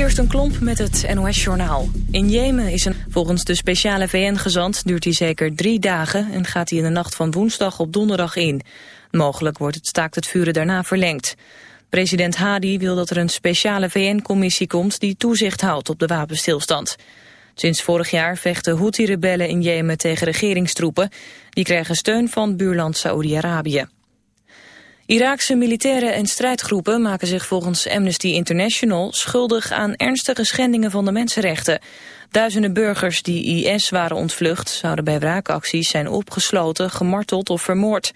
Kirsten een Klomp met het NOS-journaal. In Jemen is een... Volgens de speciale VN-gezant duurt hij zeker drie dagen... en gaat hij in de nacht van woensdag op donderdag in. Mogelijk wordt het staakt het vuren daarna verlengd. President Hadi wil dat er een speciale VN-commissie komt... die toezicht houdt op de wapenstilstand. Sinds vorig jaar vechten Houthi-rebellen in Jemen tegen regeringstroepen. Die krijgen steun van buurland Saoedi-Arabië. Iraakse militairen en strijdgroepen maken zich volgens Amnesty International schuldig aan ernstige schendingen van de mensenrechten. Duizenden burgers die IS waren ontvlucht zouden bij wraakacties zijn opgesloten, gemarteld of vermoord.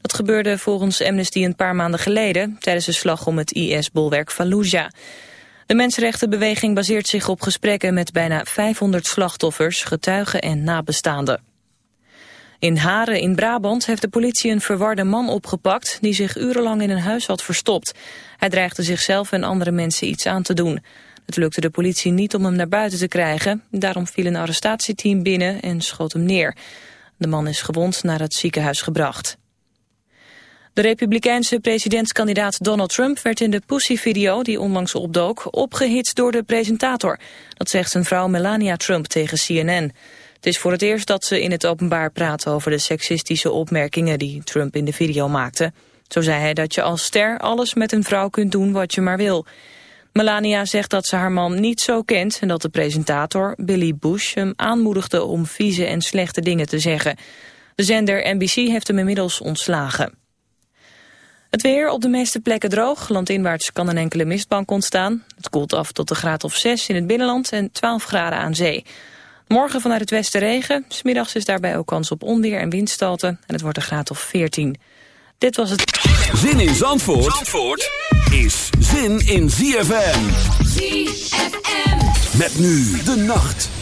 Dat gebeurde volgens Amnesty een paar maanden geleden tijdens de slag om het IS-bolwerk Fallujah. De mensenrechtenbeweging baseert zich op gesprekken met bijna 500 slachtoffers, getuigen en nabestaanden. In Haren in Brabant heeft de politie een verwarde man opgepakt... die zich urenlang in een huis had verstopt. Hij dreigde zichzelf en andere mensen iets aan te doen. Het lukte de politie niet om hem naar buiten te krijgen. Daarom viel een arrestatieteam binnen en schoot hem neer. De man is gewond naar het ziekenhuis gebracht. De republikeinse presidentskandidaat Donald Trump werd in de Pussy-video die onlangs opdook opgehitst door de presentator. Dat zegt zijn vrouw Melania Trump tegen CNN. Het is voor het eerst dat ze in het openbaar praat over de seksistische opmerkingen die Trump in de video maakte. Zo zei hij dat je als ster alles met een vrouw kunt doen wat je maar wil. Melania zegt dat ze haar man niet zo kent en dat de presentator, Billy Bush, hem aanmoedigde om vieze en slechte dingen te zeggen. De zender NBC heeft hem inmiddels ontslagen. Het weer op de meeste plekken droog. Landinwaarts kan een enkele mistbank ontstaan. Het koelt af tot de graad of 6 in het binnenland en 12 graden aan zee. Morgen vanuit het westen regen. Smiddags is daarbij ook kans op onweer en windstoten. En het wordt een graad of 14. Dit was het... Zin in Zandvoort, Zandvoort is zin in ZFM. ZFM. Met nu de nacht.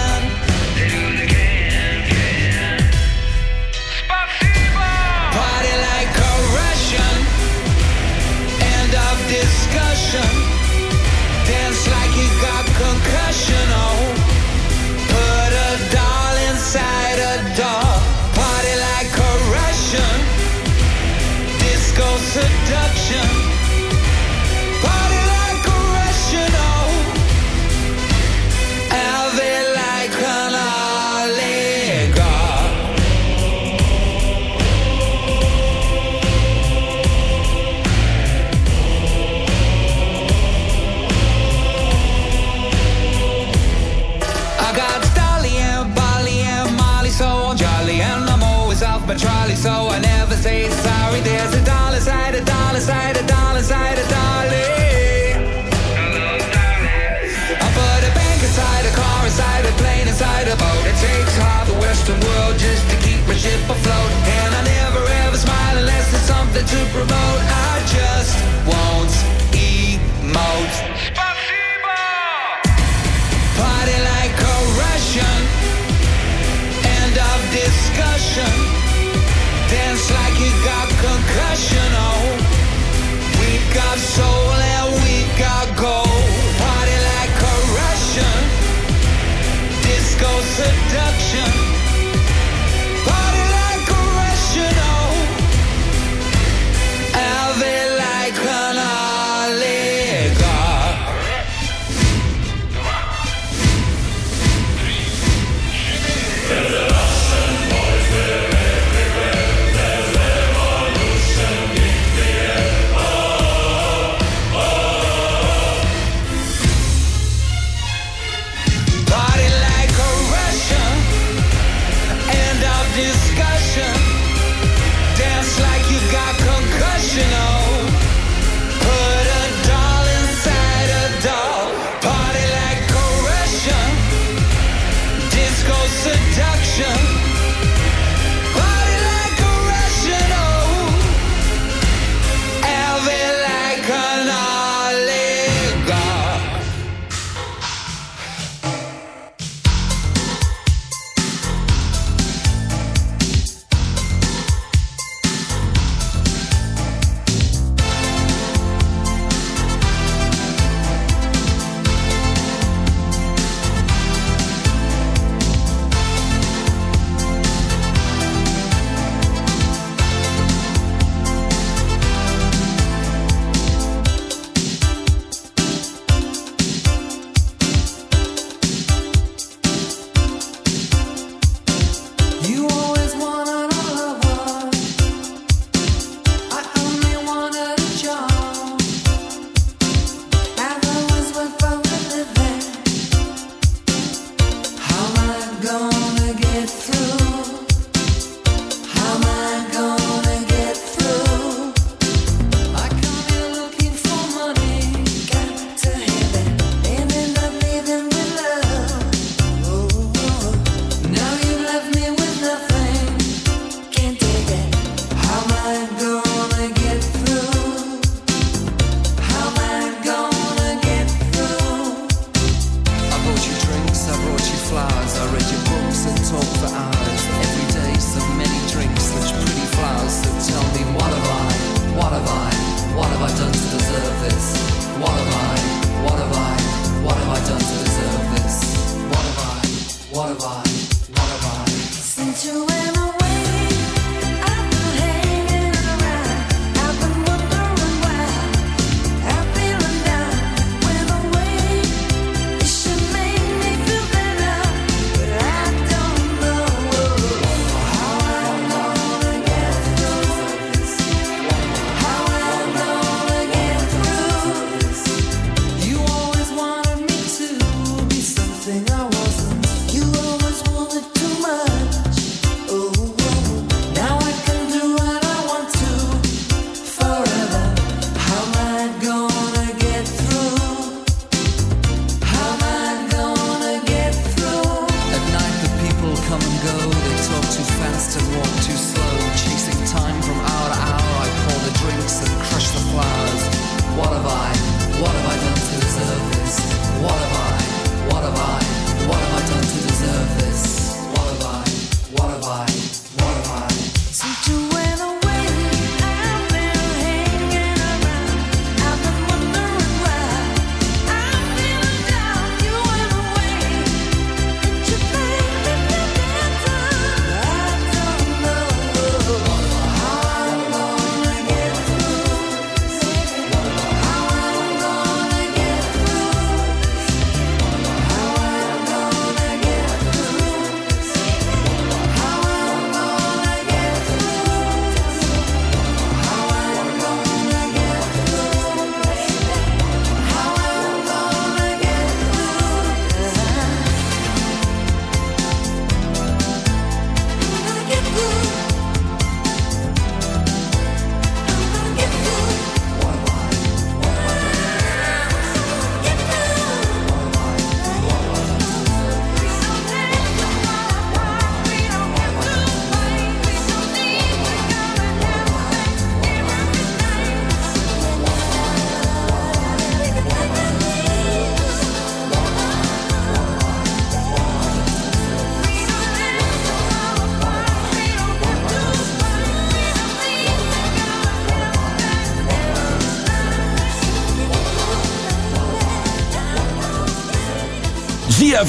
Discussion. Dance like you got concussion. Oh,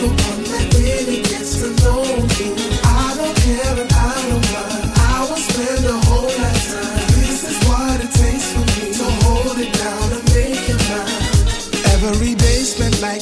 you. want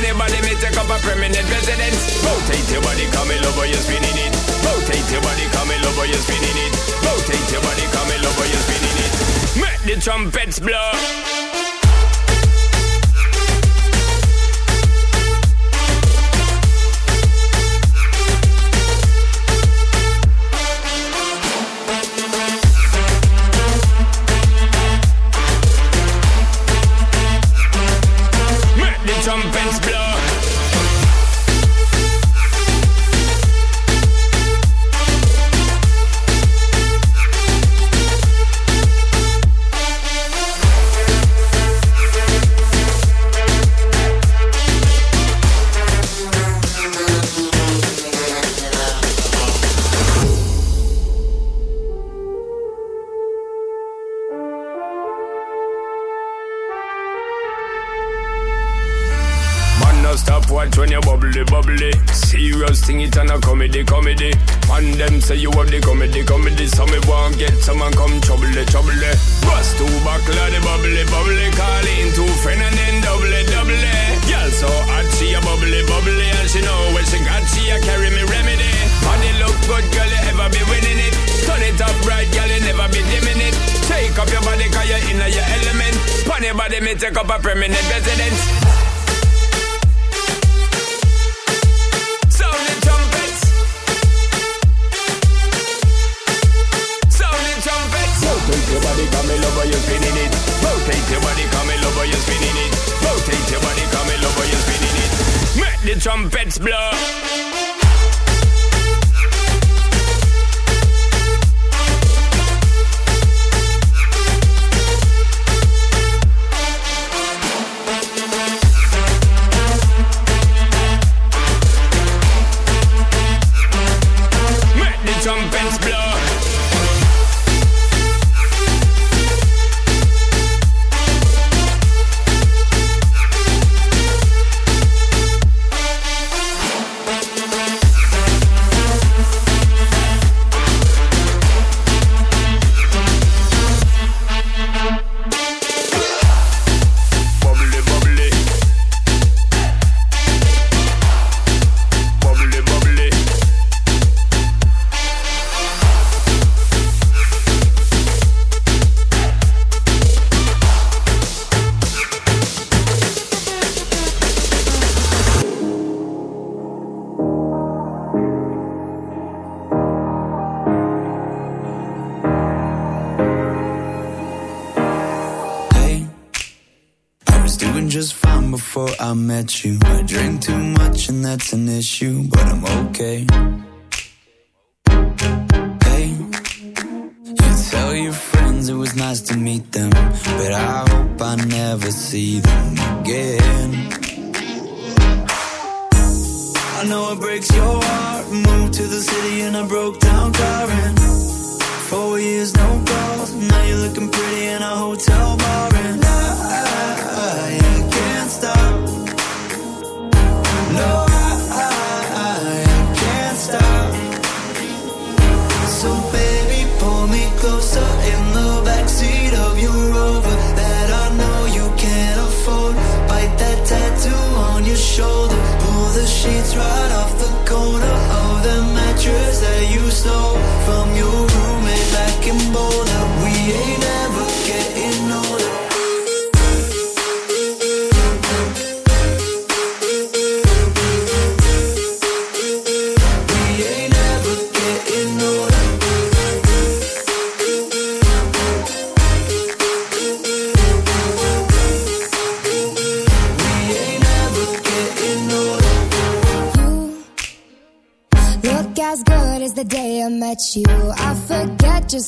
Funny body, me take up a permanent residence Rotate your body, come in over, you're spinning it. Rotate your body, come in over, you're spinning it. Rotate your body, come in over, you're spinning it. Make the trumpets blow.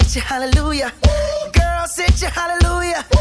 set you hallelujah. Girl, set you hallelujah.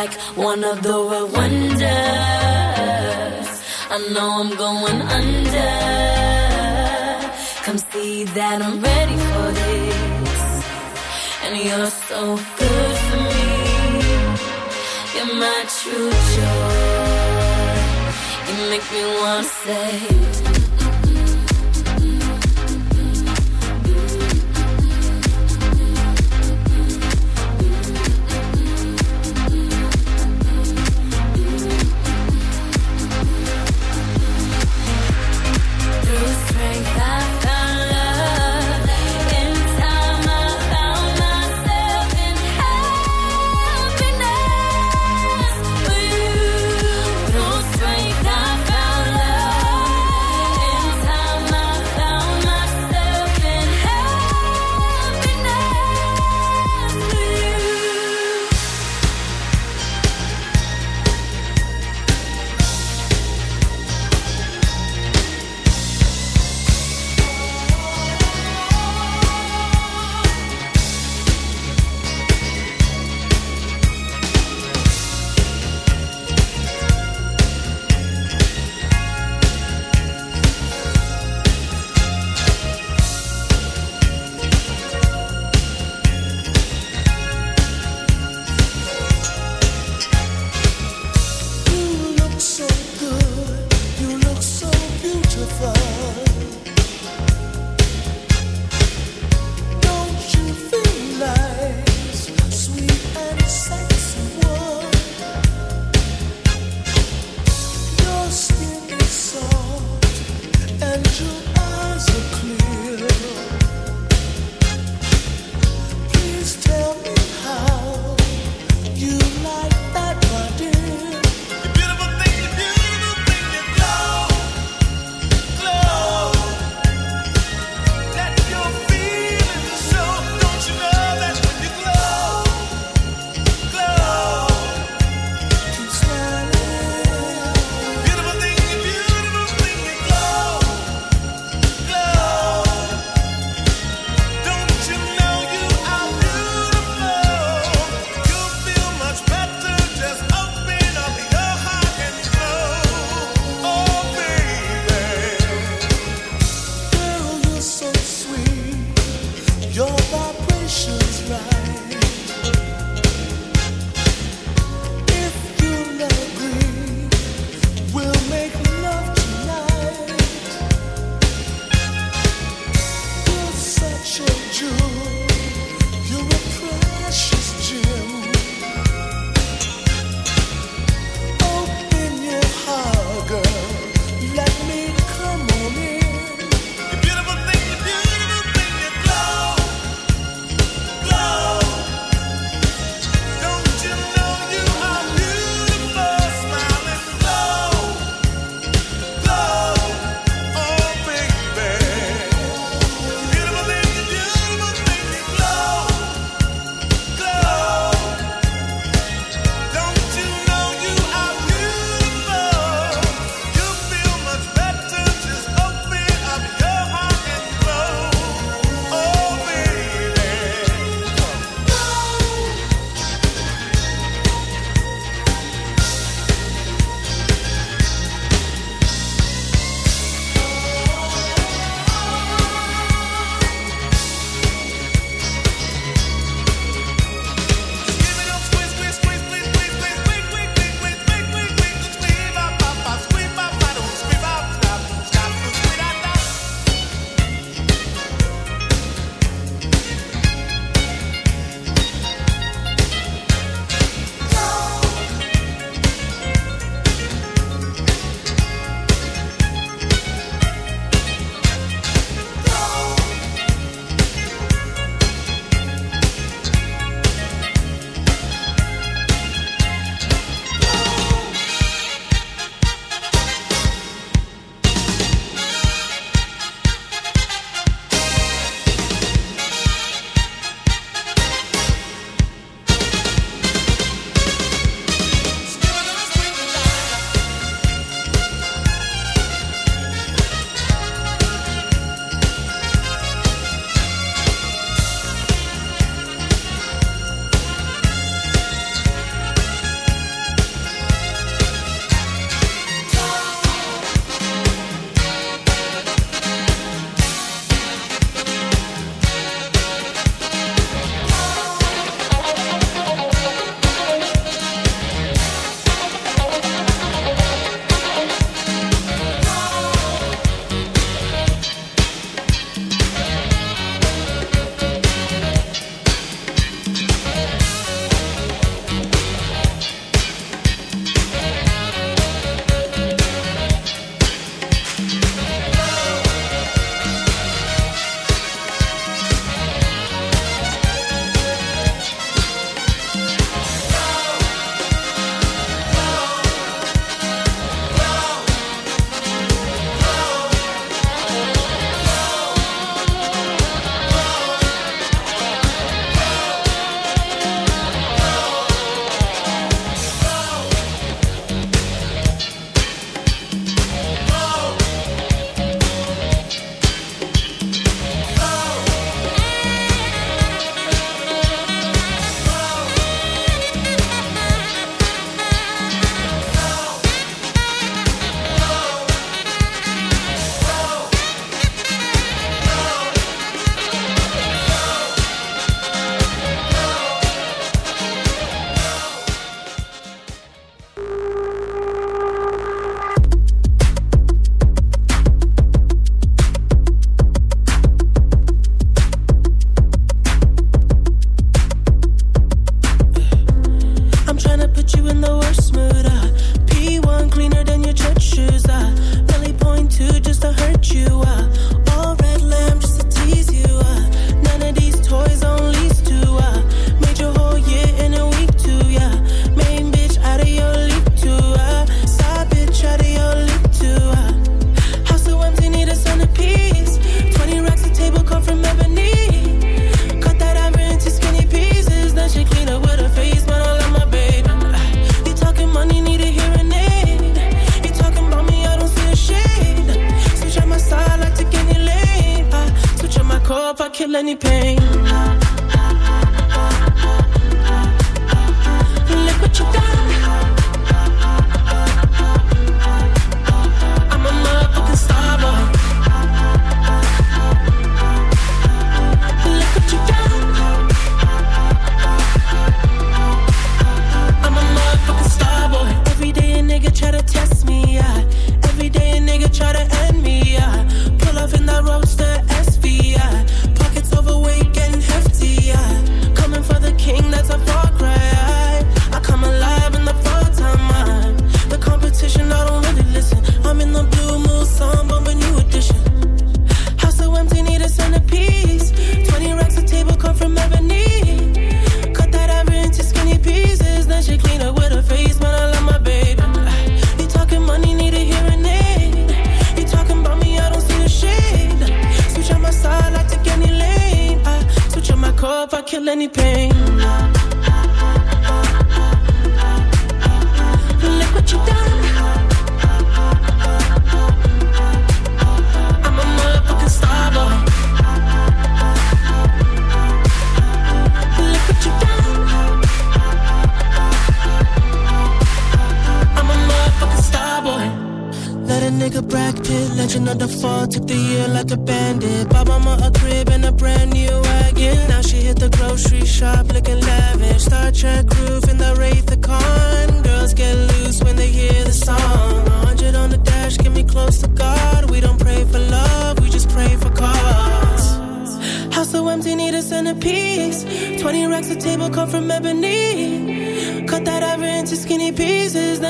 like one of the world wonders. I know I'm going under. Come see that I'm ready for this. And you're so good for me. You're my true joy. You make me wanna say.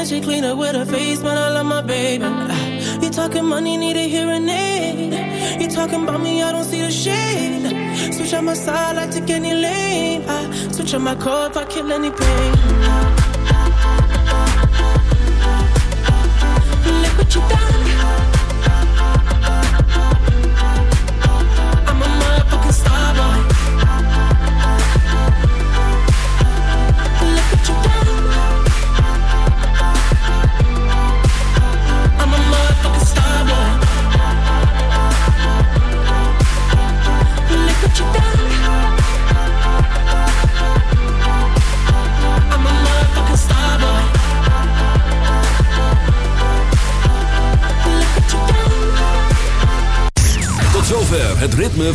she clean up with her face, but I love my baby. Uh, you talking money, need a hearing aid. You talking about me, I don't see the shade. Switch on my side, I take any lane. I switch on my car if I kill any pain. Uh,